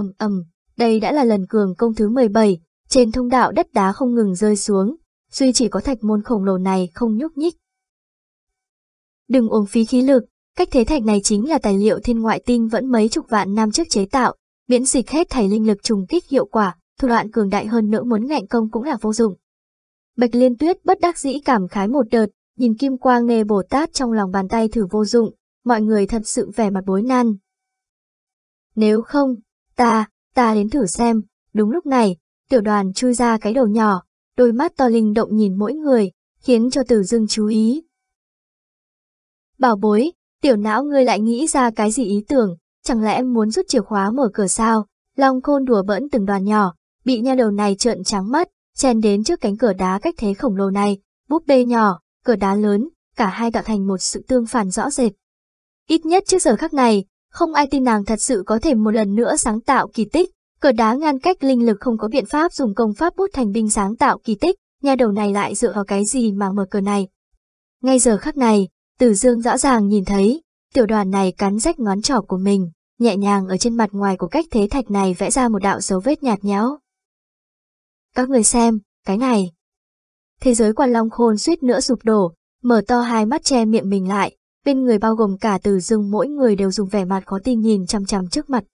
ầm ầm, đây đã là lần cường công thứ 17, trên thông đạo đất đá không ngừng rơi xuống, duy chỉ có thạch môn khổng lồ này không nhúc nhích. Đừng uống phí khí lực, cách thế thạch này chính là tài liệu thiên ngoại tinh vẫn mấy chục vạn năm trước chế tạo, miễn dịch hết thảy linh lực trùng kích hiệu quả, thủ đoạn cường đại hơn nữa muốn ngạnh công cũng là vô dụng. Bạch Liên Tuyết bất đắc dĩ cảm khái một đợt, nhìn kim quang nề Bồ Tát trong lòng bàn tay thử vô dụng, mọi người thật sự vẻ mặt bối nan. Nếu không, ta, ta đến thử xem, đúng lúc này, tiểu đoàn chui ra cái đầu nhỏ, đôi mắt to linh động nhìn mỗi người, khiến cho tử dưng chú ý. Bảo bối, tiểu não ngươi lại nghĩ ra cái gì ý tưởng, chẳng lẽ em muốn rút chìa khóa mở cửa sao? Long khôn đùa bỡn từng đoàn nhỏ, bị nha đầu này trợn trắng mắt, chen đến trước cánh cửa đá cách thế khổng lồ này, búp bê nhỏ, cửa đá lớn, cả hai tạo thành một sự tương phản rõ rệt. Ít nhất trước giờ khắc này, không ai tin nàng thật sự có thể một lần nữa sáng tạo kỳ tích, cờ đá ngăn cách linh lực không có biện pháp dùng công pháp bút thành binh sáng tạo kỳ tích, nhà đầu này lại dựa vào cái gì mà mở cờ này. Ngay giờ khắc này, Tử Dương rõ ràng nhìn thấy, tiểu đoàn này cắn rách ngón trỏ của mình, nhẹ nhàng ở trên mặt ngoài của cách thế thạch này vẽ ra một đạo dấu vết nhạt nhẽo. Các người xem, cái này. Thế giới quan long khôn suýt nữa sụp đổ, mở to hai mắt che miệng mình lại, bên người bao gồm cả từ dương mỗi người đều dùng vẻ mặt khó tin nhìn chằm chằm trước mặt.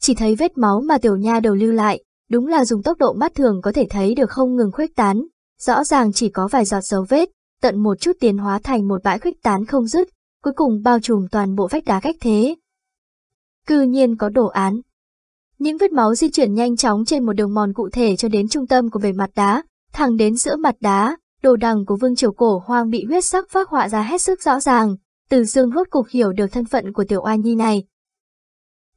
Chỉ thấy vết máu mà tiểu nha đầu lưu lại, đúng là dùng tốc độ mắt thường có thể thấy được không ngừng khuếch tán, rõ ràng chỉ có vài giọt dấu vết, tận một chút tiến hóa thành một bãi khuếch tán không dứt, cuối cùng bao trùm toàn bộ vách đá cách thế. Cư nhiên có đồ án. Những vết máu di chuyển nhanh chóng trên một đường mòn cụ thể cho đến trung tâm của bề mặt đá, thẳng đến giữa mặt đá, đồ đằng của vương triều cổ hoang bị huyết sắc phác họa ra hết sức rõ ràng, từ dương hốt cục hiểu được thân phận của tiểu oai nhi này.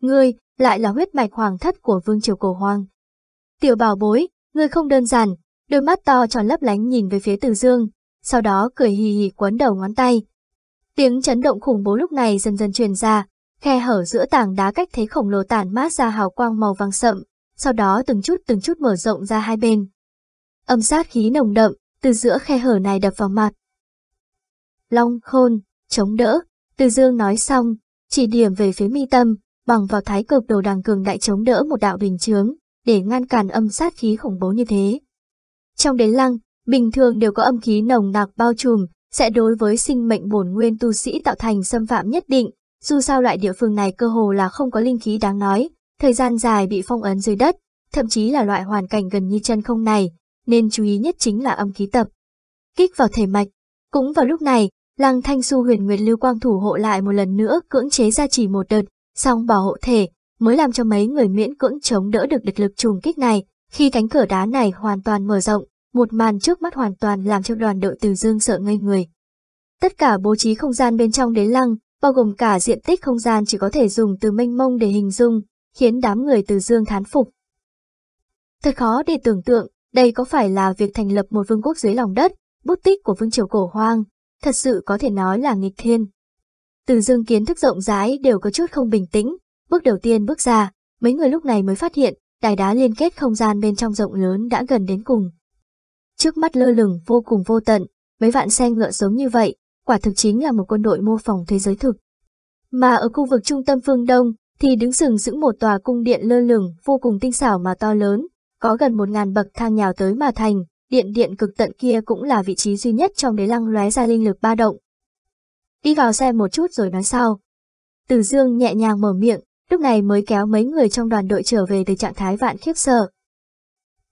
Ngươi, lại là huyết mạch hoàng thất của vương triều cổ hoang. Tiểu bảo bối, ngươi không đơn giản, đôi mắt to tròn lấp lánh nhìn về phía từ dương, sau đó cười hì hì quấn đầu ngón tay. Tiếng chấn động khủng bố lúc này dần dần truyền ra, khe hở giữa tảng đá cách thế khổng lồ tản mát ra hào quang màu vàng sậm, sau đó từng chút từng chút mở rộng ra hai bên. Âm sát khí nồng đậm, từ giữa khe hở này đập vào mặt. Long khôn, chống đỡ, từ dương nói xong, chỉ điểm về phía mi tâm, bằng vào thái cực đồ đằng cường đại chống đỡ một đạo bình chướng, để ngăn cản âm sát khí khủng bố như thế. Trong đế lăng, bình thường đều có âm khí nồng nặc bao trùm, sẽ đối với sinh mệnh bổn nguyên tu sĩ tạo thành xâm phạm nhất định, dù sao loại địa phương này cơ hồ là không có linh khí đáng nói, thời gian dài bị phong ấn dưới đất, thậm chí là loại hoàn cảnh gần như chân không này, nên chú ý nhất chính là âm khí tập. Kích vào thể mạch. Cũng vào lúc này, Lăng Thanh Su huyền nguyệt lưu quang thủ hộ lại một lần nữa cưỡng chế ra chỉ một đợt, song bảo hộ thể, mới làm cho mấy người miễn cưỡng chống đỡ được địch lực trùng kích này. Khi cánh cửa đá này hoàn toàn mở rộng, một màn trước mắt hoàn toàn làm cho đoàn đội từ dương sợ ngây người. Tất cả bố trí không gian bên trong đế lăng, bao gồm cả diện tích không gian chỉ có thể dùng từ mênh mông để hình dung, khiến đám người từ dương thán phục. Thật khó để tưởng tượng, đây có phải là việc thành lập một vương quốc dưới lòng đất, bút tích của vương triều cổ hoang, thật sự có thể nói là nghịch thiên. Từ dương kiến thức rộng rãi đều có chút không bình tĩnh, bước đầu tiên bước ra, mấy người lúc này mới phát hiện, đài đá liên kết không gian bên trong rộng lớn đã gần đến cùng. Trước mắt lơ lửng vô cùng vô tận, mấy vạn xe ngựa giống như vậy, quả thực chính là một quân đội mô phỏng thế giới thực. Mà ở khu vực trung tâm phương Đông, thì đứng sừng sững một tòa cung điện lơ lửng vô cùng tinh xảo mà to lớn, có gần một ngàn bậc thang nhào tới mà thành, điện điện cực tận kia cũng là vị trí duy nhất trong đế lăng lóe ra linh lực ba động. Đi vào xem một chút rồi nói sau. Từ dương nhẹ nhàng mở miệng, lúc này mới kéo mấy người trong đoàn đội trở về từ trạng thái vạn khiếp sợ.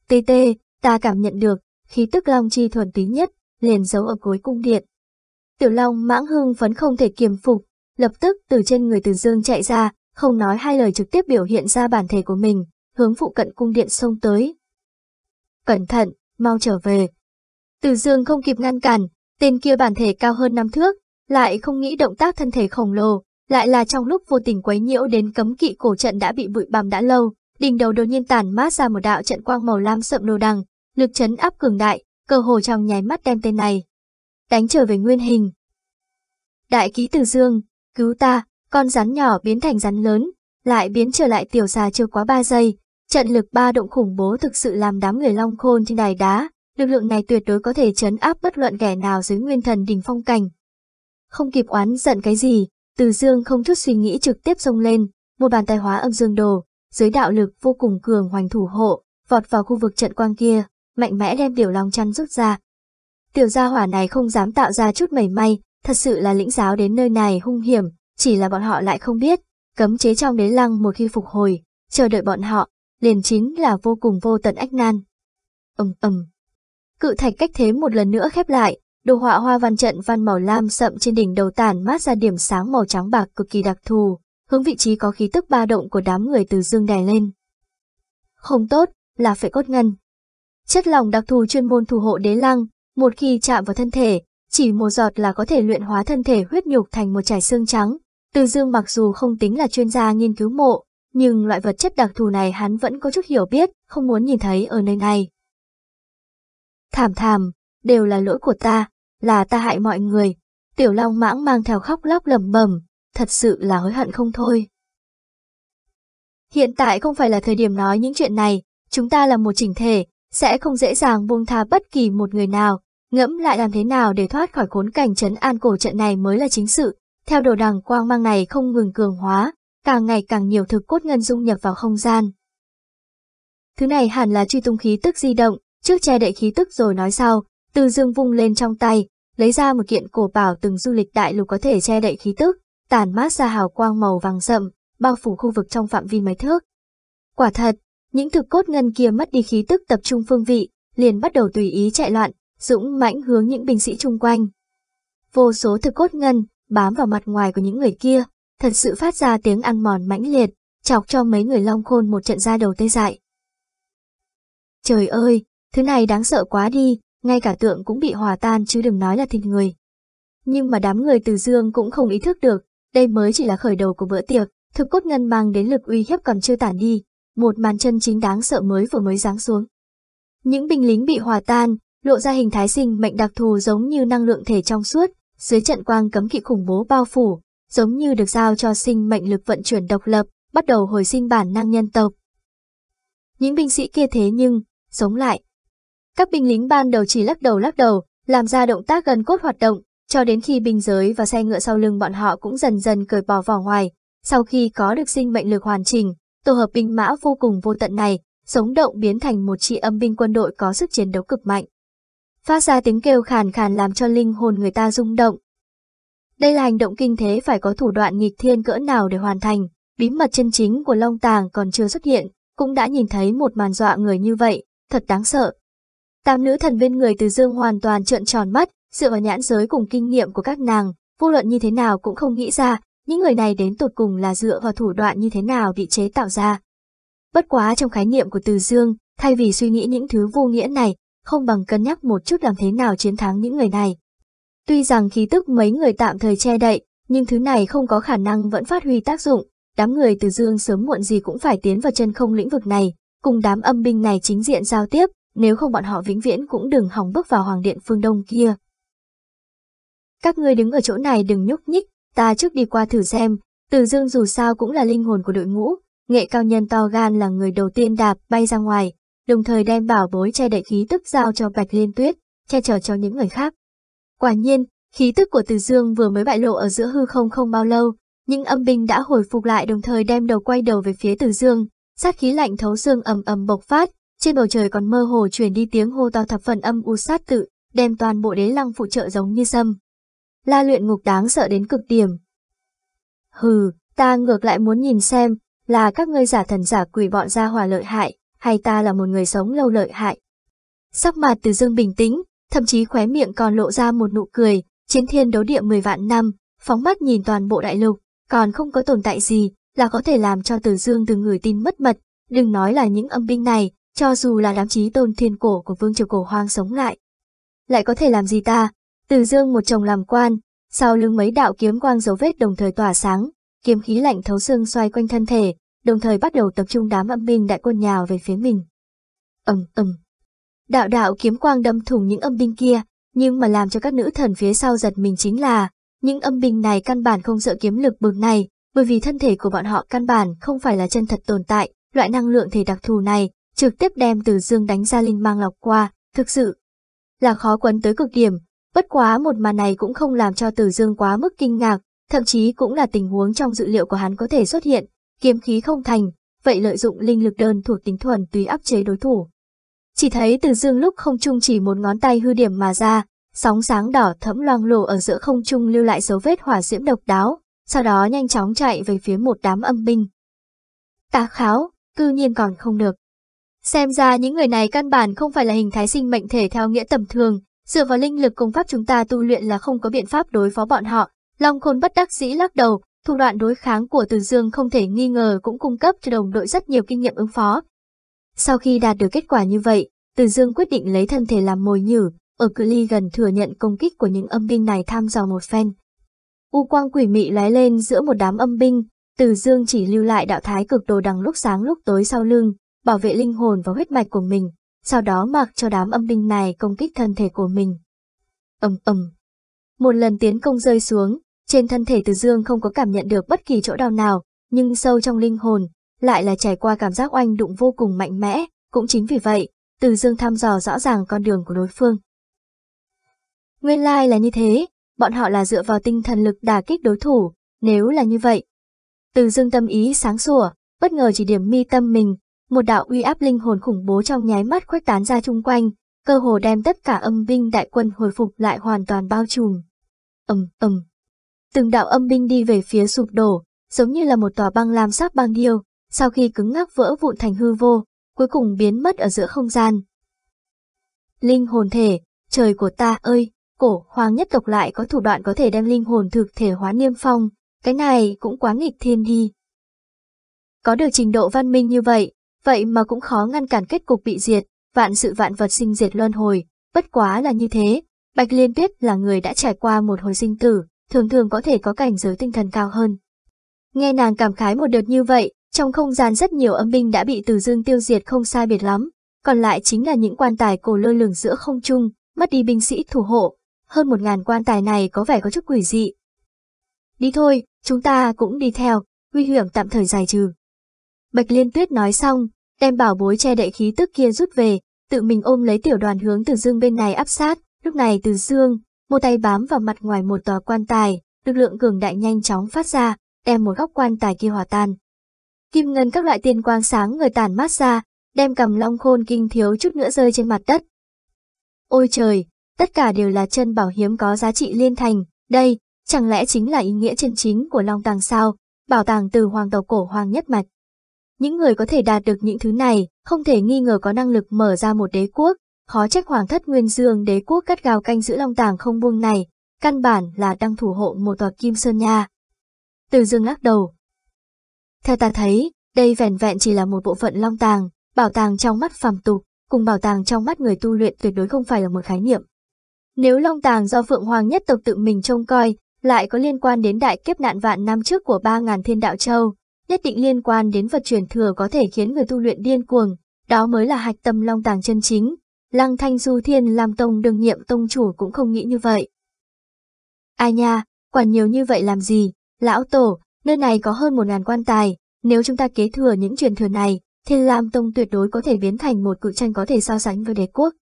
Tê tê, ta cảm nhận được, khí tức long chi thuần túy nhất, liền giấu ở cuối cung điện. Tiểu long mãng hưng phấn không thể kiềm phục, lập tức từ trên người từ dương chạy ra, không nói hai lời trực tiếp biểu hiện ra bản thể của mình, hướng phụ cận cung điện xông tới. Cẩn thận, mau trở về. Từ dương không kịp ngăn cản, tên kia bản thể cao hơn năm thước, lại không nghĩ động tác thân thể khổng lồ, lại là trong lúc vô tình quấy nhiễu đến cấm kỵ cổ trận đã bị bụi bằm đã lâu, đỉnh đầu đột nhiên tản mát ra một đạo trận quang màu lam sậm đồ đằng, lực chấn áp cường đại, cơ hồ trong nháy mắt đem tên này đánh trở về nguyên hình. Đại ký Từ Dương, cứu ta, con rắn nhỏ biến thành rắn lớn, lại biến trở lại tiểu xà chưa quá 3 giây, trận lực ba động khủng bố thực sự làm đám người long khôn trên đài đá, lực lượng này tuyệt đối có thể chấn áp bất luận kẻ nào dưới nguyên thần đỉnh phong cảnh. Không kịp oán giận cái gì, từ dương không chút suy nghĩ trực tiếp xông lên, một bàn tay hóa âm dương đồ, dưới đạo lực vô cùng cường hoành thủ hộ, vọt vào khu vực trận quang kia, mạnh mẽ đem tiểu long chăn rút ra. Tiểu gia hỏa này không dám tạo ra chút mảy may, thật sự là lĩnh giáo đến nơi này hung hiểm, chỉ là bọn họ lại không biết, cấm chế trong đế lăng một khi phục hồi, chờ đợi bọn họ, liền chính là vô cùng vô tận ách nan. ầm ầm, cự thạch cách thế một lần nữa khép lại, đồ họa hoa văn trận văn màu lam sậm trên đỉnh đầu tản mát ra điểm sáng màu trắng bạc cực kỳ đặc thù, hướng vị trí có khí tức ba động của đám người từ dương đè lên. Không tốt, là phải cốt ngân. Chất lòng đặc thù chuyên môn thủ hộ đế lăng, một khi chạm vào thân thể, chỉ một giọt là có thể luyện hóa thân thể huyết nhục thành một trải xương trắng. Từ dương mặc dù không tính là chuyên gia nghiên cứu mộ, nhưng loại vật chất đặc thù này hắn vẫn có chút hiểu biết, không muốn nhìn thấy ở nơi này. Thảm thảm, đều là lỗi của ta, là ta hại mọi người. Tiểu Long mãng mang theo khóc lóc lầm bầm, thật sự là hối hận không thôi. Hiện tại không phải là thời điểm nói những chuyện này, chúng ta là một chỉnh thể, sẽ không dễ dàng buông tha bất kỳ một người nào, ngẫm lại làm thế nào để thoát khỏi khốn cảnh trấn an cổ trận này mới là chính sự. Theo đồ đằng quang mang này không ngừng cường hóa, càng ngày càng nhiều thực cốt ngân dung nhập vào không gian. Thứ này hẳn là truy tung khí tức di động, trước che đậy khí tức rồi nói sau, từ dương vung lên trong tay, lấy ra một kiện cổ bảo từng du lịch đại lục có thể che đậy khí tức, tản mát ra hào quang màu vàng rậm, bao phủ khu vực trong phạm vi mấy thước. Quả thật, những thực cốt ngân kia mất đi khí tức tập trung phương vị, liền bắt đầu tùy ý chạy loạn, dũng mãnh hướng những binh sĩ chung quanh. Vô số thực cốt ngân bám vào mặt ngoài của những người kia, thật sự phát ra tiếng ăn mòn mãnh liệt, chọc cho mấy người long khôn một trận ra đầu tê dại. Trời ơi, thứ này đáng sợ quá đi, ngay cả tượng cũng bị hòa tan chứ đừng nói là thịt người. Nhưng mà đám người từ dương cũng không ý thức được, đây mới chỉ là khởi đầu của bữa tiệc, thực cốt ngân mang đến lực uy hiếp còn chưa tản đi, một màn chân chính đáng sợ mới vừa mới giáng xuống. Những binh lính bị hòa tan, lộ ra hình thái sinh mệnh đặc thù giống như năng lượng thể trong suốt, dưới trận quang cấm kỵ khủng bố bao phủ, giống như được giao cho sinh mệnh lực vận chuyển độc lập, bắt đầu hồi sinh bản năng nhân tộc. Những binh sĩ kia thế nhưng, sống lại. Các binh lính ban đầu chỉ lắc đầu lắc đầu, làm ra động tác gần cốt hoạt động, cho đến khi binh giới và xe ngựa sau lưng bọn họ cũng dần dần cởi bỏ vỏ ngoài. Sau khi có được sinh mệnh lực hoàn chỉnh, tổ hợp binh mã vô cùng vô tận này, sống động biến thành một chi âm binh quân đội có sức chiến đấu cực mạnh. Phát ra tiếng kêu khàn khàn làm cho linh hồn người ta rung động. Đây là hành động kinh thế phải có thủ đoạn nghịch thiên cỡ nào để hoàn thành, bí mật chân chính của Long Tàng còn chưa xuất hiện, cũng đã nhìn thấy một màn dọa người như vậy, thật đáng sợ. Tam nữ thần bên người từ dương hoàn toàn trợn tròn mắt, dựa vào nhãn giới cùng kinh nghiệm của các nàng, vô luận như thế nào cũng không nghĩ ra, những người này đến tột cùng là dựa vào thủ đoạn như thế nào bị chế tạo ra. Bất quá trong khái niệm của Từ Dương, thay vì suy nghĩ những thứ vô nghĩa này, không bằng cân nhắc một chút làm thế nào chiến thắng những người này. Tuy rằng khí tức mấy người tạm thời che đậy, nhưng thứ này không có khả năng vẫn phát huy tác dụng, đám người Từ Dương sớm muộn gì cũng phải tiến vào chân không lĩnh vực này, cùng đám âm binh này chính diện giao tiếp, nếu không bọn họ vĩnh viễn cũng đừng hòng bước vào hoàng điện phương đông kia. Các ngươi đứng ở chỗ này đừng nhúc nhích, ta trước đi qua thử xem, Từ Dương dù sao cũng là linh hồn của đội ngũ, nghệ cao nhân to gan là người đầu tiên đạp bay ra ngoài, đồng thời đem bảo bối che đậy khí tức giao cho Bạch Liên Tuyết, che chở cho những người khác. Quả nhiên, khí tức của Từ Dương vừa mới bại lộ ở giữa hư không không bao lâu, những âm binh đã hồi phục lại đồng thời đem đầu quay đầu về phía Từ Dương, sát khí lạnh thấu xương ầm ầm bộc phát, trên bầu trời còn mơ hồ truyền đi tiếng hô to thập phần âm u sát tự, đem toàn bộ đế lăng phụ trợ giống như sâm. La luyện ngục đáng sợ đến cực điểm. Hừ, ta ngược lại muốn nhìn xem, là các ngươi giả thần giả quỷ bọn ra hòa lợi hại, hay ta là một người sống lâu lợi hại. Sắc mặt từ dương bình tĩnh, thậm chí khóe miệng còn lộ ra một nụ cười, chiến thiên đấu địa 10 vạn năm, phóng mắt nhìn toàn bộ đại lục, còn không có tồn tại gì, là có thể làm cho từ dương từng người tin mất mật, đừng nói là những âm binh này, cho dù là đám chí tôn thiên cổ của vương triều cổ hoang sống lại. Lại có thể làm gì ta? Từ dương một chồng làm quan, sau lưng mấy đạo kiếm quang dấu vết đồng thời tỏa sáng, kiếm khí lạnh thấu xương xoay quanh thân thể, đồng thời bắt đầu tập trung đám âm binh đại quân nhào về phía mình. ầm ầm, đạo đạo kiếm quang đâm thủng những âm binh kia, nhưng mà làm cho các nữ thần phía sau giật mình chính là, những âm binh này căn bản không sợ kiếm lực bực này, bởi vì thân thể của bọn họ căn bản không phải là chân thật tồn tại, loại năng lượng thể đặc thù này, trực tiếp đem từ dương đánh ra linh mang lọc qua, thực sự là khó quấn tới cực điểm, bất quá một màn này cũng không làm cho từ dương quá mức kinh ngạc, thậm chí cũng là tình huống trong dự liệu của hắn có thể xuất hiện, kiếm khí không thành, vậy lợi dụng linh lực đơn thuộc tính thuần túy áp chế đối thủ. Chỉ thấy từ dương lúc không trung chỉ một ngón tay hư điểm mà ra, sóng sáng đỏ thẫm loang lổ ở giữa không trung lưu lại dấu vết hỏa diễm độc đáo, sau đó nhanh chóng chạy về phía một đám âm binh. Tá kháo, cư nhiên còn không được. Xem ra những người này căn bản không phải là hình thái sinh mệnh thể theo nghĩa tầm thường, dựa vào linh lực công pháp chúng ta tu luyện là không có biện pháp đối phó bọn họ. Long Khôn bất đắc dĩ lắc đầu, thủ đoạn đối kháng của Từ Dương không thể nghi ngờ cũng cung cấp cho đồng đội rất nhiều kinh nghiệm ứng phó. Sau khi đạt được kết quả như vậy, Từ Dương quyết định lấy thân thể làm mồi nhử, ở cự ly gần thừa nhận công kích của những âm binh này tham dò một phen. U quang quỷ mị lóe lên giữa một đám âm binh, Từ Dương chỉ lưu lại đạo thái cực đồ đằng lúc sáng lúc tối sau lưng, bảo vệ linh hồn và huyết mạch của mình, sau đó mặc cho đám âm binh này công kích thân thể của mình. Ầm ầm. Một lần tiến công rơi xuống, trên thân thể Từ Dương không có cảm nhận được bất kỳ chỗ đau nào, nhưng sâu trong linh hồn, lại là trải qua cảm giác oanh đụng vô cùng mạnh mẽ, cũng chính vì vậy, Từ Dương thăm dò rõ ràng con đường của đối phương. Nguyên lai là như thế, bọn họ là dựa vào tinh thần lực đả kích đối thủ, nếu là như vậy. Từ Dương tâm ý sáng sủa, bất ngờ chỉ điểm mi tâm mình, một đạo uy áp linh hồn khủng bố trong nháy mắt khuếch tán ra chung quanh, cơ hồ đem tất cả âm binh đại quân hồi phục lại hoàn toàn bao trùm. Ầm ầm. Từng đạo âm binh đi về phía sụp đổ, giống như là một tòa băng lam sắc băng điêu, sau khi cứng ngắc vỡ vụn thành hư vô, cuối cùng biến mất ở giữa không gian. Linh hồn thể, trời của ta ơi, cổ hoàng nhất tộc lại có thủ đoạn có thể đem linh hồn thực thể hóa niêm phong, cái này cũng quá nghịch thiên đi. Có được trình độ văn minh như vậy, vậy mà cũng khó ngăn cản kết cục bị diệt, vạn sự vạn vật sinh diệt luân hồi, bất quá là như thế. Bạch Liên Tuyết là người đã trải qua một hồi sinh tử, thường thường có thể có cảnh giới tinh thần cao hơn. Nghe nàng cảm khái một đợt như vậy, trong không gian rất nhiều âm binh đã bị Từ Dương tiêu diệt không sai biệt lắm, còn lại chính là những quan tài cổ lơ lửng giữa không trung, mất đi binh sĩ thủ hộ, hơn một ngàn quan tài này có vẻ có chút quỷ dị. Đi thôi, chúng ta cũng đi theo, nguy hiểm tạm thời giải trừ. Bạch Liên Tuyết nói xong, đem bảo bối che đậy khí tức kia rút về, tự mình ôm lấy tiểu đoàn hướng từ dương bên này áp sát, lúc này từ dương, một tay bám vào mặt ngoài một tòa quan tài, lực lượng cường đại nhanh chóng phát ra, đem một góc quan tài kia hòa tan. Kim ngân các loại tiền quang sáng người tản mát ra, đem cầm long khôn kinh thiếu chút nữa rơi trên mặt đất. Ôi trời, tất cả đều là chân bảo hiếm có giá trị liên thành, đây, chẳng lẽ chính là ý nghĩa chân chính của long tàng sao, bảo tàng từ hoàng tộc cổ hoàng nhất mạch. Những người có thể đạt được những thứ này, không thể nghi ngờ có năng lực mở ra một đế quốc, khó trách hoàng thất nguyên dương đế quốc cắt gào canh giữ long tàng không buông này, căn bản là đang thủ hộ một tòa kim sơn nha. Từ dương lắc đầu. Theo ta thấy, đây vẻn vẹn chỉ là một bộ phận long tàng, bảo tàng trong mắt phàm tục, cùng bảo tàng trong mắt người tu luyện tuyệt đối không phải là một khái niệm. Nếu long tàng do Phượng Hoàng nhất tộc tự mình trông coi, lại có liên quan đến đại kiếp nạn vạn năm trước của 3.000 thiên đạo châu, nhất định liên quan đến vật truyền thừa có thể khiến người tu luyện điên cuồng, đó mới là hạch tâm long tàng chân chính. Lăng Thanh Du Thiên làm tông đương nhiệm tông chủ cũng không nghĩ như vậy. Ai nha, quản nhiều như vậy làm gì, lão tổ, nơi này có hơn một ngàn quan tài, nếu chúng ta kế thừa những truyền thừa này, Thiên Lam Tông tuyệt đối có thể biến thành một cự tranh có thể so sánh với đế quốc.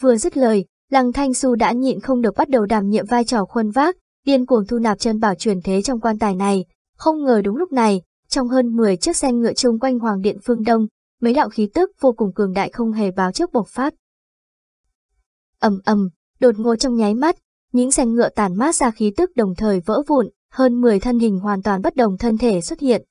Vừa dứt lời, Lăng Thanh Su đã nhịn không được bắt đầu đảm nhiệm vai trò khuân vác, điên cuồng thu nạp chân bảo truyền thế trong quan tài này. Không ngờ đúng lúc này, trong hơn 10 chiếc xe ngựa chung quanh Hoàng Điện phương Đông, mấy đạo khí tức vô cùng cường đại không hề báo trước bộc phát. ầm ầm, đột ngột trong nháy mắt, những xe ngựa tản mát ra khí tức đồng thời vỡ vụn, hơn 10 thân hình hoàn toàn bất đồng thân thể xuất hiện.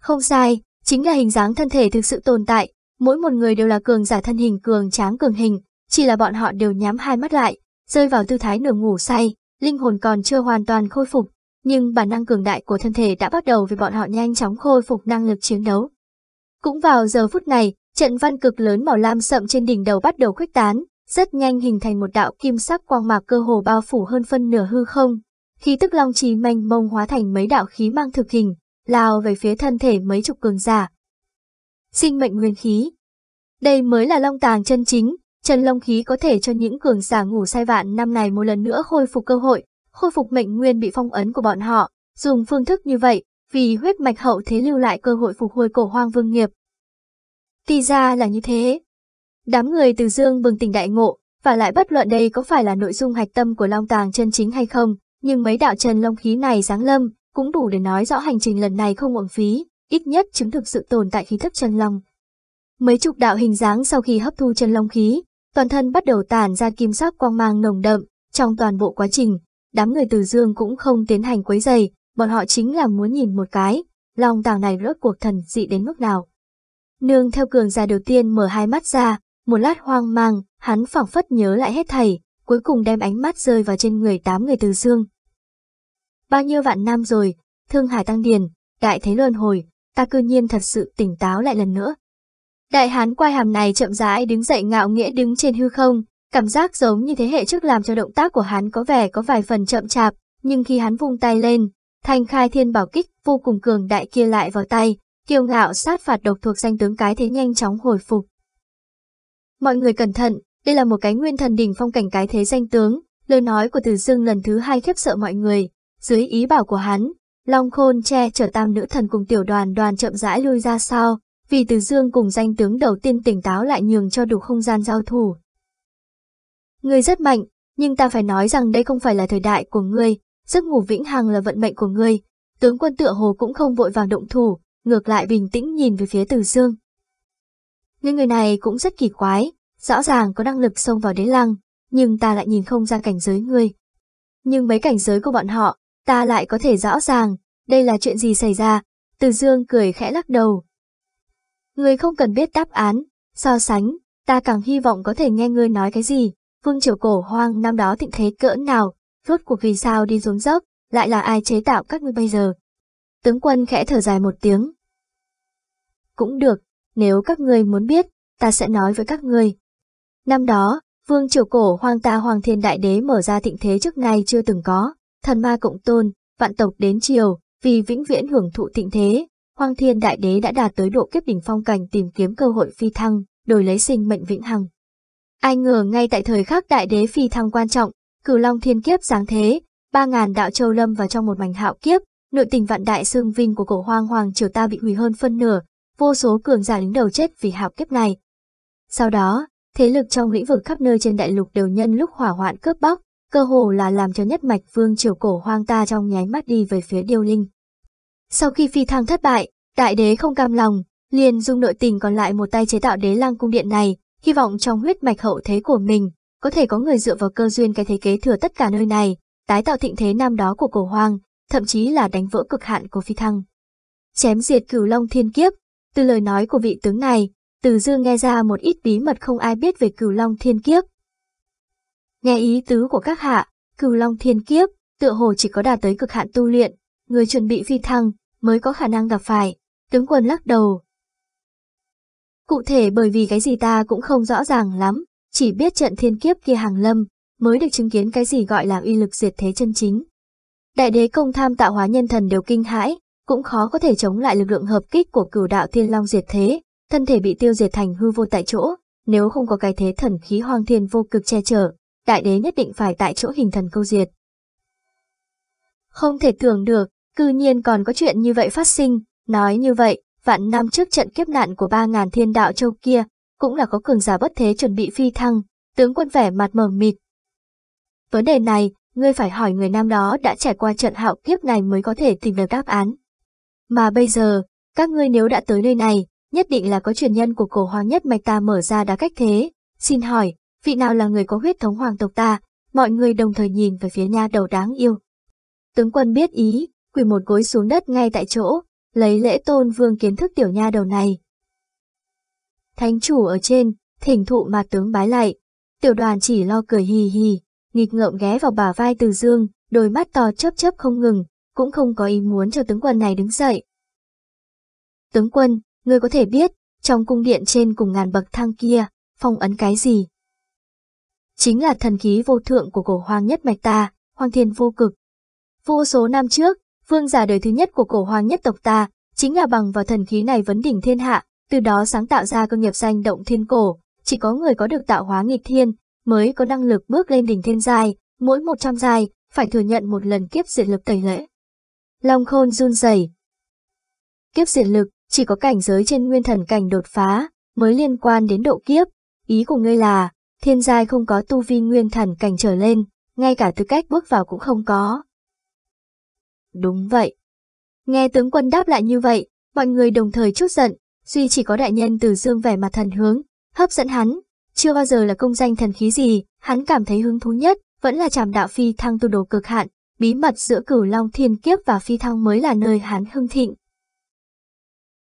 Không sai, chính là hình dáng thân thể thực sự tồn tại, mỗi một người đều là cường giả thân hình cường tráng cường hình, chỉ là bọn họ đều nhắm hai mắt lại, rơi vào tư thái nửa ngủ say, linh hồn còn chưa hoàn toàn khôi phục, nhưng bản năng cường đại của thân thể đã bắt đầu vì bọn họ nhanh chóng khôi phục năng lực chiến đấu. Cũng vào giờ phút này, trận văn cực lớn màu lam sậm trên đỉnh đầu bắt đầu khuếch tán, rất nhanh hình thành một đạo kim sắc quang mạc cơ hồ bao phủ hơn phân nửa hư không. Khí tức long trì mênh mông hóa thành mấy đạo khí mang thực hình, lao về phía thân thể mấy chục cường giả. Sinh mệnh nguyên khí. Đây mới là long tàng chân chính, chân long khí có thể cho những cường giả ngủ say vạn năm này một lần nữa khôi phục cơ hội, khôi phục mệnh nguyên bị phong ấn của bọn họ, dùng phương thức như vậy, vì huyết mạch hậu thế lưu lại cơ hội phục hồi cổ hoang vương nghiệp. Thì ra là như thế. Đám người từ dương bừng tỉnh đại ngộ, và lại bất luận đây có phải là nội dung hạch tâm của Long Tàng chân chính hay không, nhưng mấy đạo trần long khí này dáng lâm, cũng đủ để nói rõ hành trình lần này không uổng phí, ít nhất chứng thực sự tồn tại khí thức chân long. Mấy chục đạo hình dáng sau khi hấp thu chân long khí, toàn thân bắt đầu tản ra kim sắc quang mang nồng đậm, trong toàn bộ quá trình, đám người từ dương cũng không tiến hành quấy giày, bọn họ chính là muốn nhìn một cái, long tàng này rốt cuộc thần dị đến mức nào. Nương theo cường già đầu tiên mở hai mắt ra, một lát hoang mang, hắn phảng phất nhớ lại hết thảy, cuối cùng đem ánh mắt rơi vào trên người tám người từ dương. Bao nhiêu vạn năm rồi, thương hải tăng điền, đại thế luân hồi, ta cư nhiên thật sự tỉnh táo lại lần nữa. Đại hán quai hàm này chậm rãi đứng dậy ngạo nghĩa đứng trên hư không, cảm giác giống như thế hệ trước làm cho động tác của hắn có vẻ có vài phần chậm chạp, nhưng khi hắn vung tay lên, thanh khai thiên bảo kích vô cùng cường đại kia lại vào tay, kiêu ngạo sát phạt độc thuộc danh tướng cái thế nhanh chóng hồi phục. Mọi người cẩn thận, đây là một cái nguyên thần đỉnh phong cảnh cái thế danh tướng, lời nói của Từ Dương lần thứ hai khiếp sợ mọi người, dưới ý bảo của hắn, Long Khôn che chở tam nữ thần cùng tiểu đoàn đoàn chậm rãi lui ra sau, vì Từ Dương cùng danh tướng đầu tiên tỉnh táo lại nhường cho đủ không gian giao thủ. Ngươi rất mạnh, nhưng ta phải nói rằng đây không phải là thời đại của ngươi, giấc ngủ vĩnh hằng là vận mệnh của ngươi. Tướng quân tựa hồ cũng không vội vàng động thủ, ngược lại bình tĩnh nhìn về phía Từ Dương. Người người này cũng rất kỳ quái, rõ ràng có năng lực xông vào đế lăng, nhưng ta lại nhìn không ra cảnh giới ngươi. Nhưng mấy cảnh giới của bọn họ, ta lại có thể rõ ràng, đây là chuyện gì xảy ra, từ dương cười khẽ lắc đầu. người không cần biết đáp án, so sánh, ta càng hy vọng có thể nghe ngươi nói cái gì, vương triều cổ hoang năm đó thịnh thế cỡ nào, rốt cuộc vì sao đi xuống dốc, lại là ai chế tạo các ngươi bây giờ. Tướng quân khẽ thở dài một tiếng. Cũng được, nếu các ngươi muốn biết, ta sẽ nói với các ngươi. Năm đó, vương triều cổ hoang ta hoàng thiên đại đế mở ra thịnh thế trước nay chưa từng có, thần ma cộng tôn, vạn tộc đến triều, vì vĩnh viễn hưởng thụ thịnh thế, Hoang Thiên Đại Đế đã đạt tới độ kiếp đỉnh phong cảnh tìm kiếm cơ hội phi thăng, đổi lấy sinh mệnh vĩnh hằng. Ai ngờ ngay tại thời khắc Đại Đế phi thăng quan trọng, Cửu Long Thiên Kiếp giáng thế, ba ngàn đạo châu lâm vào trong một mảnh hạo kiếp, nội tình vạn đại xương vinh của cổ hoang hoàng triều ta bị hủy hơn phân nửa, vô số cường giả đứng đầu chết vì hạo kiếp này. Sau đó, thế lực trong lĩnh vực khắp nơi trên đại lục đều nhân lúc hỏa hoạn cướp bóc, cơ hồ là làm cho nhất mạch vương triều cổ hoang ta trong nháy mắt đi về phía điêu linh. Sau khi phi thăng thất bại, đại đế không cam lòng, liền dung nội tình còn lại một tay chế tạo đế lang cung điện này, hy vọng trong huyết mạch hậu thế của mình, có thể có người dựa vào cơ duyên cái thế kế thừa tất cả nơi này, tái tạo thịnh thế năm đó của cổ hoang, thậm chí là đánh vỡ cực hạn của phi thăng. Chém diệt cửu long thiên kiếp, từ lời nói của vị tướng này, từ dương nghe ra một ít bí mật không ai biết về cửu long thiên kiếp, Nghe ý tứ của các hạ, cửu long thiên kiếp, tựa hồ chỉ có đạt tới cực hạn tu luyện, người chuẩn bị phi thăng, mới có khả năng gặp phải, tướng quân lắc đầu. Cụ thể bởi vì cái gì ta cũng không rõ ràng lắm, chỉ biết trận thiên kiếp kia hàng lâm, mới được chứng kiến cái gì gọi là uy lực diệt thế chân chính. Đại đế công tham tạo hóa nhân thần đều kinh hãi, cũng khó có thể chống lại lực lượng hợp kích của cửu đạo thiên long diệt thế, thân thể bị tiêu diệt thành hư vô tại chỗ, nếu không có cái thế thần khí hoang thiên vô cực che chở, đại đế nhất định phải tại chỗ hình thần câu diệt. Không thể tưởng được, cư nhiên còn có chuyện như vậy phát sinh, nói như vậy, vạn năm trước trận kiếp nạn của ba ngàn thiên đạo châu kia, cũng là có cường giả bất thế chuẩn bị phi thăng, tướng quân vẻ mặt mờ mịt. Vấn đề này, ngươi phải hỏi người nam đó đã trải qua trận hạo kiếp này mới có thể tìm được đáp án. Mà bây giờ, các ngươi nếu đã tới nơi này, nhất định là có truyền nhân của cổ hoàng nhất mạch ta mở ra đã cách thế. Xin hỏi, vị nào là người có huyết thống hoàng tộc ta, mọi người đồng thời nhìn về phía nha đầu đáng yêu. Tướng quân biết ý, quỳ một gối xuống đất ngay tại chỗ, lấy lễ tôn vương kiến thức tiểu nha đầu này. Thánh chủ ở trên, thỉnh thụ mà tướng bái lại, tiểu đoàn chỉ lo cười hì hì, nghịch ngợm ghé vào bả vai từ dương, đôi mắt to chớp chớp không ngừng, cũng không có ý muốn cho tướng quân này đứng dậy. Tướng quân, ngươi có thể biết, trong cung điện trên cùng ngàn bậc thang kia, phong ấn cái gì? Chính là thần khí vô thượng của cổ hoàng nhất mạch ta, hoàng thiên vô cực. Vô số năm trước, vương giả đời thứ nhất của cổ hoàng nhất tộc ta, chính là bằng vào thần khí này vấn đỉnh thiên hạ, từ đó sáng tạo ra cơ nghiệp danh động thiên cổ, chỉ có người có được tạo hóa nghịch thiên, mới có năng lực bước lên đỉnh thiên giai, mỗi 100 giai, phải thừa nhận một lần kiếp diệt lực tẩy lễ. Long khôn run rẩy. Kiếp diệt lực, chỉ có cảnh giới trên nguyên thần cảnh đột phá, mới liên quan đến độ kiếp. Ý của ngươi là, thiên giai không có tu vi nguyên thần cảnh trở lên, ngay cả tư cách bước vào cũng không có. Đúng vậy. Nghe tướng quân đáp lại như vậy, mọi người đồng thời chút giận, duy chỉ có đại nhân Từ Dương vẻ mặt thần hướng, hấp dẫn hắn. Chưa bao giờ là công danh thần khí gì, hắn cảm thấy hứng thú nhất, vẫn là trảm đạo phi thăng tu đồ cực hạn, bí mật giữa cửu long thiên kiếp và phi thăng mới là nơi hắn hưng thịnh.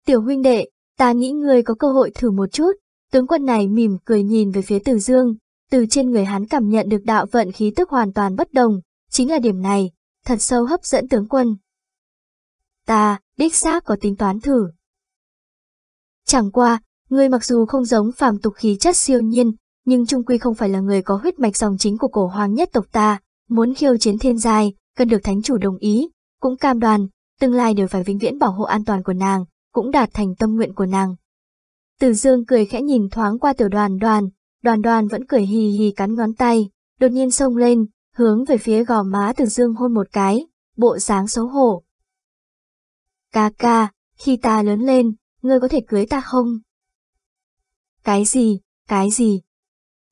Tiểu huynh đệ, ta nghĩ ngươi có cơ hội thử một chút, tướng quân này mỉm cười nhìn về phía Từ Dương, từ trên người hắn cảm nhận được đạo vận khí tức hoàn toàn bất đồng, chính là điểm này, thật sâu hấp dẫn tướng quân. Ta, đích xác có tính toán thử. Chẳng qua, ngươi mặc dù không giống phàm tục khí chất siêu nhiên, nhưng trung quy không phải là người có huyết mạch dòng chính của cổ hoàng nhất tộc ta, muốn khiêu chiến thiên giai, cần được thánh chủ đồng ý, cũng cam đoan, tương lai đều phải vĩnh viễn bảo hộ an toàn của nàng, cũng đạt thành tâm nguyện của nàng. Từ dương cười khẽ nhìn thoáng qua tiểu đoàn đoàn, đoàn đoàn vẫn cười hì hì cắn ngón tay, đột nhiên xông lên, hướng về phía gò má từ dương hôn một cái, bộ dáng xấu hổ. Ca ca, khi ta lớn lên, ngươi có thể cưới ta không? Cái gì, cái gì?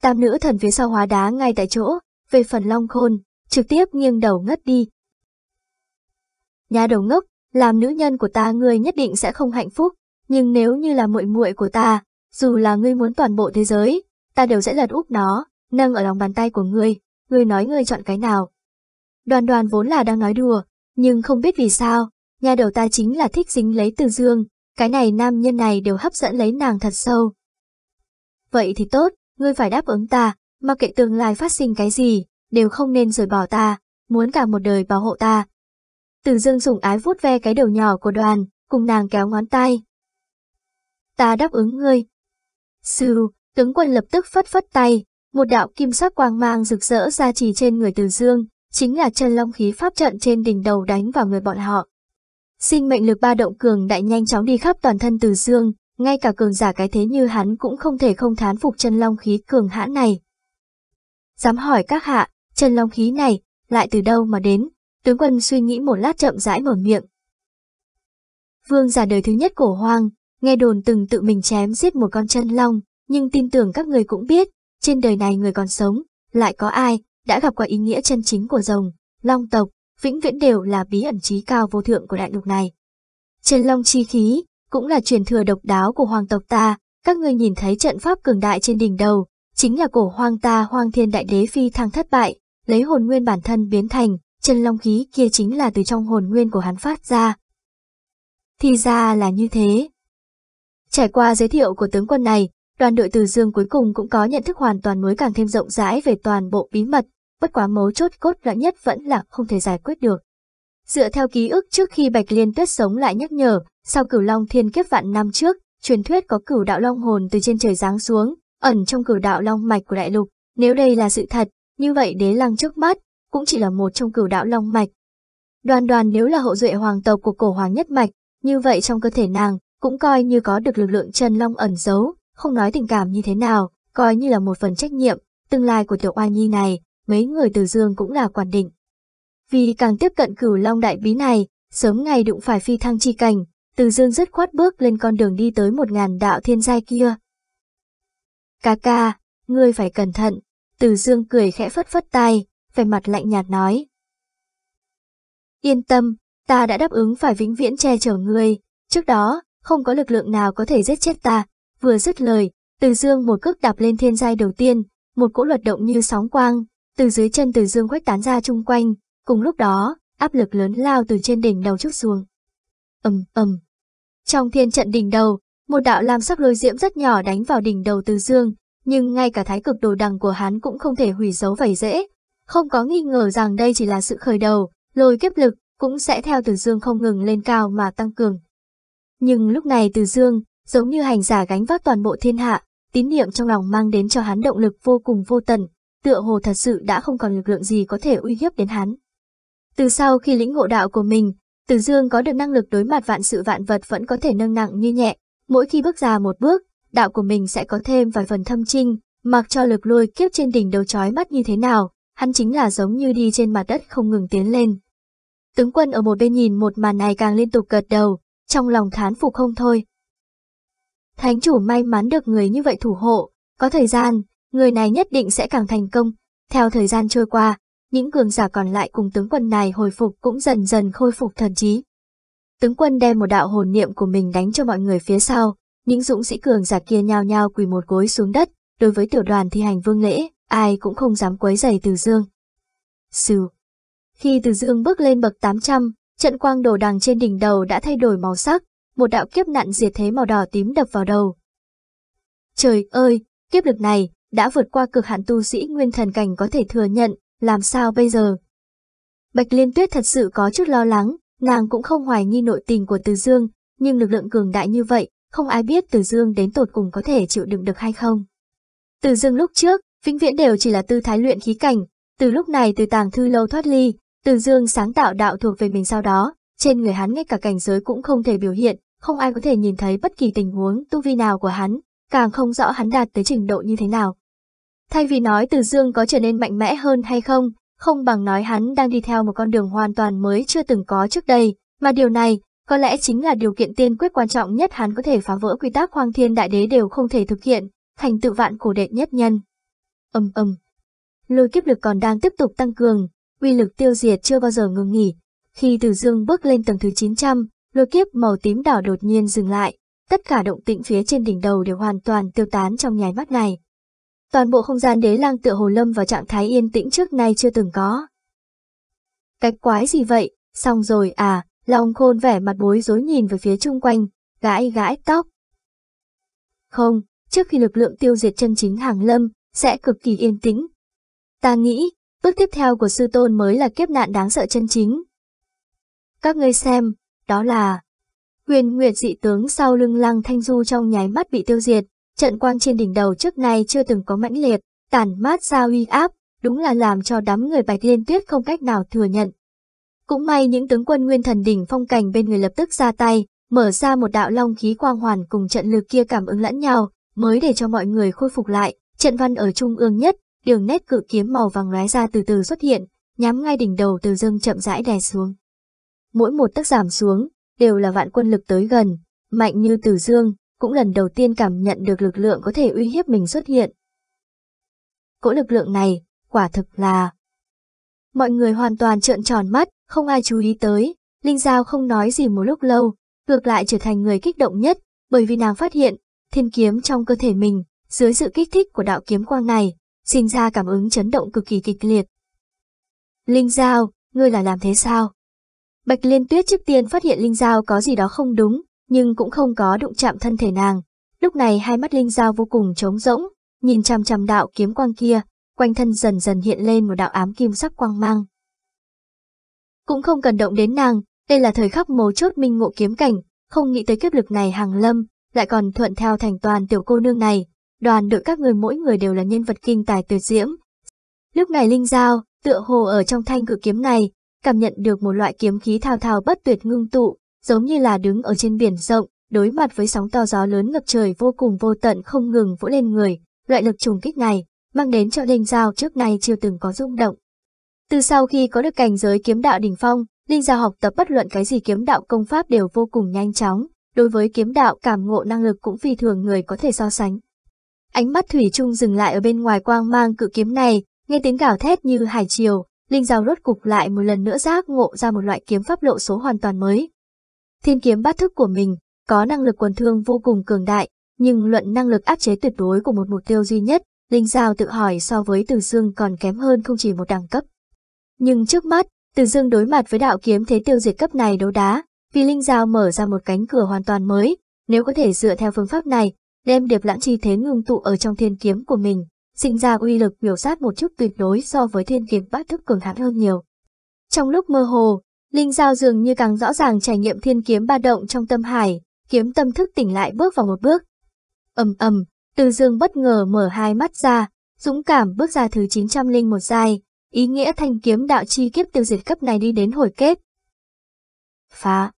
Tam nữ thần phía sau hóa đá ngay tại chỗ, về phần long khôn, trực tiếp nghiêng đầu ngất đi. Nhà đầu ngốc, làm nữ nhân của ta ngươi nhất định sẽ không hạnh phúc, nhưng nếu như là muội muội của ta, dù là ngươi muốn toàn bộ thế giới, ta đều sẽ lật úp nó, nâng ở lòng bàn tay của ngươi, ngươi nói ngươi chọn cái nào. Đoàn đoàn vốn là đang nói đùa, nhưng không biết vì sao, nhà đầu ta chính là thích dính lấy từ dương, cái này nam nhân này đều hấp dẫn lấy nàng thật sâu. Vậy thì tốt, ngươi phải đáp ứng ta, mặc kệ tương lai phát sinh cái gì, đều không nên rời bỏ ta, muốn cả một đời bảo hộ ta. Từ dương dùng ái vuốt ve cái đầu nhỏ của đoàn, cùng nàng kéo ngón tay. Ta đáp ứng ngươi. Sư, tướng quân lập tức phất phất tay, một đạo kim sắc quang mang rực rỡ ra chỉ trên người từ dương, chính là chân long khí pháp trận trên đỉnh đầu đánh vào người bọn họ. Sinh mệnh lực ba động cường đại nhanh chóng đi khắp toàn thân từ dương, ngay cả cường giả cái thế như hắn cũng không thể không thán phục chân long khí cường hãn này. Dám hỏi các hạ, chân long khí này, lại từ đâu mà đến? Tướng quân suy nghĩ một lát chậm rãi mở miệng. Vương giả đời thứ nhất cổ hoang, nghe đồn từng tự mình chém giết một con chân long, nhưng tin tưởng các người cũng biết, trên đời này người còn sống, lại có ai, đã gặp qua ý nghĩa chân chính của rồng, long tộc, vĩnh viễn đều là bí ẩn trí cao vô thượng của đại lục này. Chân long chi khí, cũng là truyền thừa độc đáo của hoàng tộc ta, các ngươi nhìn thấy trận pháp cường đại trên đỉnh đầu, chính là cổ hoang ta hoang thiên đại đế phi thăng thất bại, lấy hồn nguyên bản thân biến thành, chân long khí kia chính là từ trong hồn nguyên của hắn phát ra. Thì ra là như thế. Trải qua giới thiệu của tướng quân này, đoàn đội từ dương cuối cùng cũng có nhận thức hoàn toàn mới càng thêm rộng rãi về toàn bộ bí mật, bất quá mấu chốt cốt lõi nhất vẫn là không thể giải quyết được. Dựa theo ký ức trước khi Bạch Liên Tuyết sống lại nhắc nhở, sau cửu long thiên kiếp vạn năm trước, truyền thuyết có cửu đạo long hồn từ trên trời giáng xuống, ẩn trong cửu đạo long mạch của đại lục. Nếu đây là sự thật, như vậy đế lăng trước mắt, cũng chỉ là một trong cửu đạo long mạch. Đoàn đoàn nếu là hậu duệ hoàng tộc của cổ hoàng nhất mạch, như vậy trong cơ thể nàng, cũng coi như có được lực lượng chân long ẩn giấu, không nói tình cảm như thế nào, coi như là một phần trách nhiệm, tương lai của tiểu oa nhi này, mấy người từ dương cũng là quản định. Vì càng tiếp cận cửu long đại bí này, sớm ngày đụng phải phi thăng chi cảnh, từ dương rất khoát bước lên con đường đi tới một ngàn đạo thiên giai kia. Ca ca, ngươi phải cẩn thận, từ dương cười khẽ phất phất tay, vẻ mặt lạnh nhạt nói. Yên tâm, ta đã đáp ứng phải vĩnh viễn che chở ngươi, trước đó, không có lực lượng nào có thể giết chết ta, vừa dứt lời, từ dương một cước đạp lên thiên giai đầu tiên, một cỗ luật động như sóng quang, từ dưới chân từ dương khuếch tán ra chung quanh, cùng lúc đó, áp lực lớn lao từ trên đỉnh đầu chút xuống. ầm ầm. Trong thiên trận đỉnh đầu, một đạo lam sắc lôi diễm rất nhỏ đánh vào đỉnh đầu từ dương, nhưng ngay cả thái cực đồ đằng của hắn cũng không thể hủy dấu vảy dễ. Không có nghi ngờ rằng đây chỉ là sự khởi đầu, lôi kiếp lực cũng sẽ theo từ dương không ngừng lên cao mà tăng cường. Nhưng lúc này từ dương, giống như hành giả gánh vác toàn bộ thiên hạ, tín niệm trong lòng mang đến cho hắn động lực vô cùng vô tận, tựa hồ thật sự đã không còn lực lượng gì có thể uy hiếp đến hắn. Từ sau khi lĩnh ngộ đạo của mình, Từ Dương có được năng lực đối mặt vạn sự vạn vật vẫn có thể nâng nặng như nhẹ, mỗi khi bước ra một bước, đạo của mình sẽ có thêm vài phần thâm trinh, mặc cho lực lôi kiếp trên đỉnh đầu chói mắt như thế nào, hắn chính là giống như đi trên mặt đất không ngừng tiến lên. Tướng quân ở một bên nhìn một màn này càng liên tục gật đầu, trong lòng thán phục không thôi. Thánh chủ may mắn được người như vậy thủ hộ, có thời gian, người này nhất định sẽ càng thành công. Theo thời gian trôi qua, những cường giả còn lại cùng tướng quân này hồi phục cũng dần dần khôi phục thần trí. tướng quân đem một đạo hồn niệm của mình đánh cho mọi người phía sau, những dũng sĩ cường giả kia nhao nhao quỳ một gối xuống đất, đối với tiểu đoàn thi hành vương lễ, ai cũng không dám quấy giày Từ Dương. Sừ. Khi Từ Dương bước lên bậc 800, trận quang đồ đằng trên đỉnh đầu đã thay đổi màu sắc, một đạo kiếp nạn diệt thế màu đỏ tím đập vào đầu. Trời ơi, kiếp lực này đã vượt qua cực hạn tu sĩ nguyên thần cảnh có thể thừa nhận, làm sao bây giờ? Bạch Liên Tuyết thật sự có chút lo lắng, nàng cũng không hoài nghi nội tình của Từ Dương, nhưng lực lượng cường đại như vậy, không ai biết Từ Dương đến tột cùng có thể chịu đựng được hay không. Từ Dương lúc trước, vĩnh viễn đều chỉ là tư thái luyện khí cảnh, từ lúc này từ tàng thư lâu thoát ly, từ Dương sáng tạo đạo thuộc về mình sau đó, trên người hắn ngay cả cảnh giới cũng không thể biểu hiện, không ai có thể nhìn thấy bất kỳ tình huống tu vi nào của hắn, càng không rõ hắn đạt tới trình độ như thế nào. Thay vì nói Từ Dương có trở nên mạnh mẽ hơn hay không, không bằng nói hắn đang đi theo một con đường hoàn toàn mới chưa từng có trước đây, mà điều này có lẽ chính là điều kiện tiên quyết quan trọng nhất hắn có thể phá vỡ quy tắc hoang thiên đại đế đều không thể thực hiện, thành tựu vạn cổ đệ nhất nhân. Âm âm. Lôi kiếp lực còn đang tiếp tục tăng cường, uy lực tiêu diệt chưa bao giờ ngừng nghỉ. Khi Từ Dương bước lên tầng thứ 900, lôi kiếp màu tím đỏ đột nhiên dừng lại, tất cả động tĩnh phía trên đỉnh đầu đều hoàn toàn tiêu tán trong nháy mắt này. Toàn bộ không gian đế lang tựa hồ lâm vào trạng thái yên tĩnh trước nay chưa từng có. Cái quái gì vậy, xong rồi à, Long khôn vẻ mặt bối rối nhìn về phía chung quanh, gãi gãi tóc. Không, trước khi lực lượng tiêu diệt chân chính hàng lâm, sẽ cực kỳ yên tĩnh. Ta nghĩ, bước tiếp theo của sư tôn mới là kiếp nạn đáng sợ chân chính. Các ngươi xem, đó là... Huyền Nguyệt dị tướng sau lưng lăng thanh du trong nháy mắt bị tiêu diệt, trận quang trên đỉnh đầu trước nay chưa từng có mãnh liệt, tản mát ra uy áp, đúng là làm cho đám người bạch liên tuyết không cách nào thừa nhận. Cũng may những tướng quân nguyên thần đỉnh phong cảnh bên người lập tức ra tay, mở ra một đạo long khí quang hoàn cùng trận lực kia cảm ứng lẫn nhau, mới để cho mọi người khôi phục lại, trận văn ở trung ương nhất, đường nét cự kiếm màu vàng lóe ra từ từ xuất hiện, nhắm ngay đỉnh đầu từ dâng chậm rãi đè xuống. Mỗi một tấc giảm xuống, đều là vạn quân lực tới gần, mạnh như từ dương, cũng lần đầu tiên cảm nhận được lực lượng có thể uy hiếp mình xuất hiện. Cỗ lực lượng này, quả thực là... Mọi người hoàn toàn trợn tròn mắt, không ai chú ý tới, Linh Giao không nói gì một lúc lâu, ngược lại trở thành người kích động nhất, bởi vì nàng phát hiện, thiên kiếm trong cơ thể mình, dưới sự kích thích của đạo kiếm quang này, sinh ra cảm ứng chấn động cực kỳ kịch liệt. Linh Giao, ngươi là làm thế sao? Bạch Liên Tuyết trước tiên phát hiện Linh Giao có gì đó không đúng, nhưng cũng không có đụng chạm thân thể nàng. Lúc này hai mắt Linh Giao vô cùng trống rỗng, nhìn chằm chằm đạo kiếm quang kia, quanh thân dần dần hiện lên một đạo ám kim sắc quang mang. Cũng không cần động đến nàng, đây là thời khắc mấu chốt minh ngộ kiếm cảnh, không nghĩ tới kiếp lực này hàng lâm, lại còn thuận theo thành toàn tiểu cô nương này, đoàn đội các người mỗi người đều là nhân vật kinh tài tuyệt diễm. Lúc này Linh Giao, tựa hồ ở trong thanh cự kiếm này, cảm nhận được một loại kiếm khí thao thao bất tuyệt ngưng tụ, giống như là đứng ở trên biển rộng, đối mặt với sóng to gió lớn ngập trời vô cùng vô tận không ngừng vỗ lên người, loại lực trùng kích này, mang đến cho Linh Giao trước nay chưa từng có rung động. Từ sau khi có được cảnh giới kiếm đạo đỉnh phong, Linh Giao học tập bất luận cái gì kiếm đạo công pháp đều vô cùng nhanh chóng, đối với kiếm đạo cảm ngộ năng lực cũng phi thường người có thể so sánh. Ánh mắt Thủy Trung dừng lại ở bên ngoài quang mang cự kiếm này, nghe tiếng gào thét như hải triều, Linh Giao rốt cục lại một lần nữa giác ngộ ra một loại kiếm pháp lộ số hoàn toàn mới. Thiên kiếm bát thức của mình, có năng lực quần thương vô cùng cường đại, nhưng luận năng lực áp chế tuyệt đối của một mục tiêu duy nhất, Linh Giao tự hỏi so với Từ Dương còn kém hơn không chỉ một đẳng cấp. Nhưng trước mắt, Từ Dương đối mặt với đạo kiếm thế tiêu diệt cấp này đấu đá, vì Linh Giao mở ra một cánh cửa hoàn toàn mới, nếu có thể dựa theo phương pháp này, đem điệp lãng chi thế ngưng tụ ở trong thiên kiếm của mình, sinh ra uy lực biểu sát một chút tuyệt đối so với thiên kiếm bát thức cường hãn hơn nhiều. Trong lúc mơ hồ, Linh Giao dường như càng rõ ràng trải nghiệm thiên kiếm ba động trong tâm hải, kiếm tâm thức tỉnh lại bước vào một bước. ầm ầm, Từ Dương bất ngờ mở hai mắt ra, dũng cảm bước ra thứ 901 giai, ý nghĩa thanh kiếm đạo chi kiếp tiêu diệt cấp này đi đến hồi kết. Phá.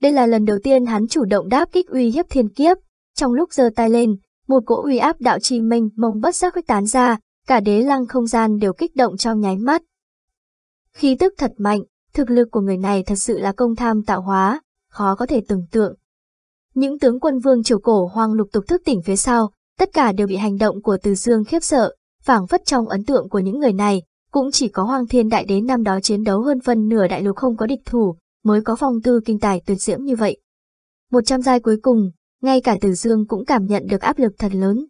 Đây là lần đầu tiên hắn chủ động đáp kích uy hiếp thiên kiếp, trong lúc giơ tay lên, một cỗ uy áp đạo chi minh mông bất giác khuếch tán ra, cả đế lăng không gian đều kích động trong nháy mắt. Khí tức thật mạnh, thực lực của người này thật sự là công tham tạo hóa, khó có thể tưởng tượng. Những tướng quân vương triều cổ hoang lục tục thức tỉnh phía sau, tất cả đều bị hành động của Từ Dương khiếp sợ, phảng phất trong ấn tượng của những người này, cũng chỉ có Hoang Thiên Đại Đế năm đó chiến đấu hơn phân nửa đại lục không có địch thủ, mới có phong tư kinh tài tuyệt diễm như vậy. Một trăm giai cuối cùng, ngay cả Từ Dương cũng cảm nhận được áp lực thật lớn.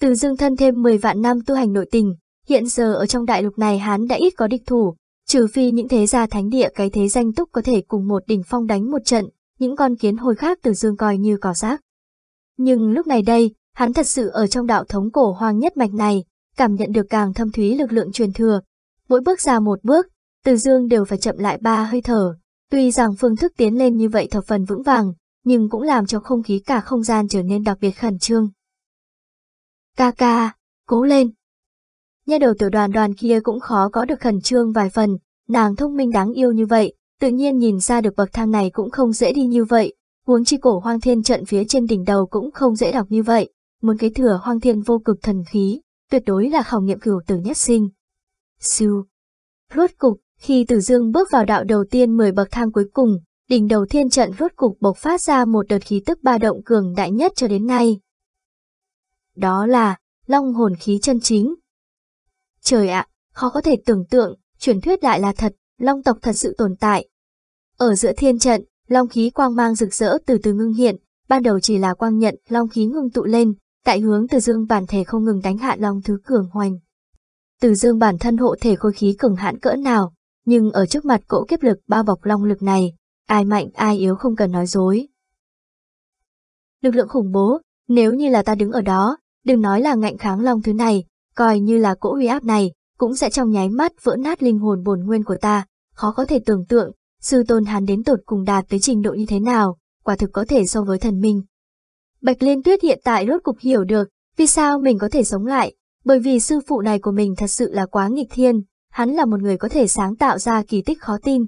Từ Dương thân thêm 10 vạn năm tu hành nội tình, hiện giờ ở trong đại lục này hắn đã ít có địch thủ, trừ phi những thế gia thánh địa cái thế danh túc có thể cùng một đỉnh phong đánh một trận, những con kiến hồi khác Từ Dương coi như cỏ rác. Nhưng lúc này đây, hắn thật sự ở trong đạo thống cổ hoang nhất mạch này, cảm nhận được càng thâm thúy lực lượng truyền thừa. Mỗi bước ra một bước, Từ Dương đều phải chậm lại ba hơi thở. Tuy rằng phương thức tiến lên như vậy thập phần vững vàng, nhưng cũng làm cho không khí cả không gian trở nên đặc biệt khẩn trương. Ca ca, cố lên. Nha đầu tiểu đoàn đoàn kia cũng khó có được khẩn trương vài phần, nàng thông minh đáng yêu như vậy, tự nhiên nhìn ra được bậc thang này cũng không dễ đi như vậy, huống chi cổ hoang thiên trận phía trên đỉnh đầu cũng không dễ đọc như vậy, muốn kế thừa hoang thiên vô cực thần khí, tuyệt đối là khảo nghiệm cửu tử nhất sinh. Siêu. Rốt cục, khi Tử Dương bước vào đạo đầu tiên 10 bậc thang cuối cùng, đỉnh đầu thiên trận rốt cục bộc phát ra một đợt khí tức ba động cường đại nhất cho đến nay. Đó là, long hồn khí chân chính. Trời ạ, khó có thể tưởng tượng, truyền thuyết lại là thật, long tộc thật sự tồn tại. Ở giữa thiên trận, long khí quang mang rực rỡ từ từ ngưng hiện, ban đầu chỉ là quang nhận, long khí ngưng tụ lên, tại hướng từ dương bản thể không ngừng đánh hạ long thứ cường hoành. Từ dương bản thân hộ thể khối khí cường hãn cỡ nào, nhưng ở trước mặt cỗ kiếp lực bao bọc long lực này, ai mạnh ai yếu không cần nói dối. Lực lượng khủng bố, nếu như là ta đứng ở đó, đừng nói là ngạnh kháng long thứ này, coi như là cỗ uy áp này, cũng sẽ trong nháy mắt vỡ nát linh hồn bổn nguyên của ta, khó có thể tưởng tượng, sư tôn hắn đến tột cùng đạt tới trình độ như thế nào, quả thực có thể so với thần minh. Bạch Liên Tuyết hiện tại rốt cục hiểu được, vì sao mình có thể sống lại, bởi vì sư phụ này của mình thật sự là quá nghịch thiên, hắn là một người có thể sáng tạo ra kỳ tích khó tin.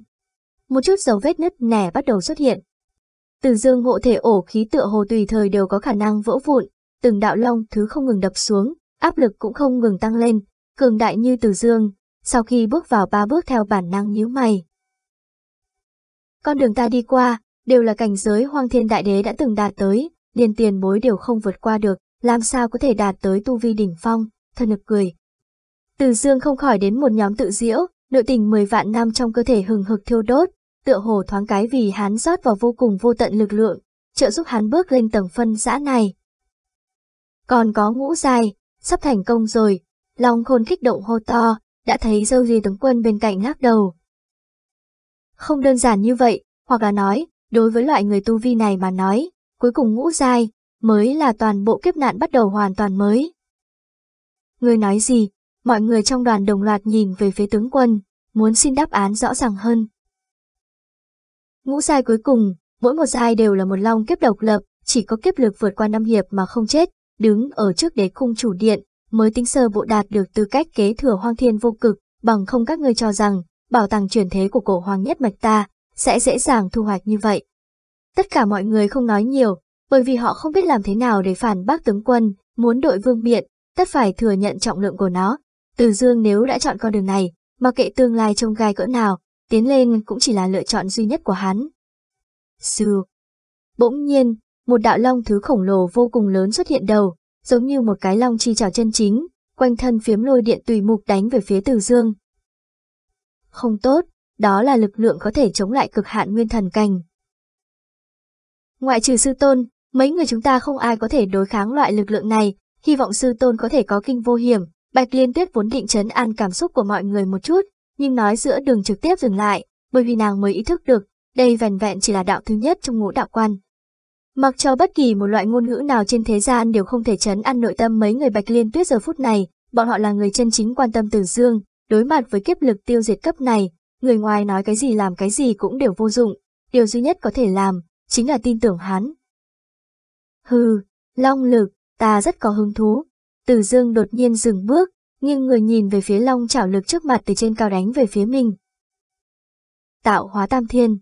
Một chút dấu vết nứt nẻ bắt đầu xuất hiện. Từ dương hộ thể ổ khí tựa hồ tùy thời đều có khả năng vỡ vụn, từng đạo long thứ không ngừng đập xuống, áp lực cũng không ngừng tăng lên, cường đại như từ dương, sau khi bước vào ba bước theo bản năng nhíu mày. Con đường ta đi qua, đều là cảnh giới hoang thiên đại đế đã từng đạt tới, liền tiền bối đều không vượt qua được, làm sao có thể đạt tới tu vi đỉnh phong, thân nực cười. Từ dương không khỏi đến một nhóm tự diễu, nội tình 10 vạn năm trong cơ thể hừng hực thiêu đốt, tựa hồ thoáng cái vì hắn rót vào vô cùng vô tận lực lượng, trợ giúp hắn bước lên tầng phân giã này. Còn có ngũ dài, sắp thành công rồi, Long khôn kích động hô to, đã thấy dâu gì tướng quân bên cạnh lắc đầu. Không đơn giản như vậy, hoặc là nói, đối với loại người tu vi này mà nói, cuối cùng ngũ giai, mới là toàn bộ kiếp nạn bắt đầu hoàn toàn mới. Người nói gì? Mọi người trong đoàn đồng loạt nhìn về phía tướng quân, muốn xin đáp án rõ ràng hơn. Ngũ giai cuối cùng, mỗi một giai đều là một long kiếp độc lập, chỉ có kiếp lực vượt qua năm hiệp mà không chết, đứng ở trước đế cung chủ điện, mới tính sơ bộ đạt được tư cách kế thừa hoang thiên vô cực, bằng không các ngươi cho rằng, bảo tàng truyền thế của cổ hoàng nhất mạch ta, sẽ dễ dàng thu hoạch như vậy. Tất cả mọi người không nói nhiều, bởi vì họ không biết làm thế nào để phản bác tướng quân, muốn đội vương biện, tất phải thừa nhận trọng lượng của nó. Từ dương nếu đã chọn con đường này, mà kệ tương lai trông gai cỡ nào, tiến lên cũng chỉ là lựa chọn duy nhất của hắn. Sư. Bỗng nhiên, một đạo long thứ khổng lồ vô cùng lớn xuất hiện đầu, giống như một cái long chi trào chân chính, quanh thân phiếm lôi điện tùy mục đánh về phía Từ Dương. Không tốt, đó là lực lượng có thể chống lại cực hạn nguyên thần cành. Ngoại trừ sư tôn, mấy người chúng ta không ai có thể đối kháng loại lực lượng này, hy vọng sư tôn có thể có kinh vô hiểm. Bạch Liên Tuyết vốn định chấn an cảm xúc của mọi người một chút, nhưng nói giữa đường trực tiếp dừng lại, bởi vì nàng mới ý thức được, đây vẻn vẹn chỉ là đạo thứ nhất trong ngũ đạo quan. Mặc cho bất kỳ một loại ngôn ngữ nào trên thế gian đều không thể chấn ăn nội tâm mấy người Bạch Liên Tuyết giờ phút này, bọn họ là người chân chính quan tâm Từ Dương, đối mặt với kiếp lực tiêu diệt cấp này, người ngoài nói cái gì làm cái gì cũng đều vô dụng, điều duy nhất có thể làm, chính là tin tưởng hắn. Hừ, long lực, ta rất có hứng thú. Từ Dương đột nhiên dừng bước, nhưng người nhìn về phía long chảo lực trước mặt từ trên cao đánh về phía mình. Tạo hóa tam thiên.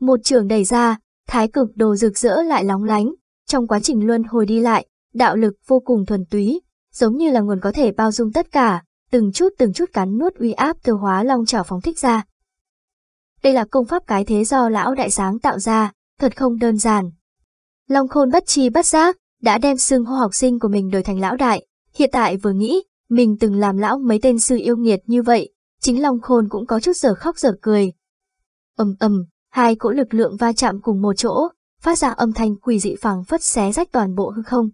Một trường đẩy ra, thái cực đồ rực rỡ lại lóng lánh, trong quá trình luân hồi đi lại, đạo lực vô cùng thuần túy, giống như là nguồn có thể bao dung tất cả, từng chút từng chút cắn nuốt uy áp từ hóa long Chảo phóng thích ra. Đây là công pháp cái thế do lão đại sáng tạo ra, thật không đơn giản. Long khôn bất chi bất giác, đã đem xưng hô học sinh của mình đổi thành lão đại, hiện tại vừa nghĩ, mình từng làm lão mấy tên sư yêu nghiệt như vậy, chính Long khôn cũng có chút giờ khóc giờ cười. ầm ầm, Hai cỗ lực lượng va chạm cùng một chỗ, phát ra âm thanh quỷ dị phẳng phất xé rách toàn bộ hư không.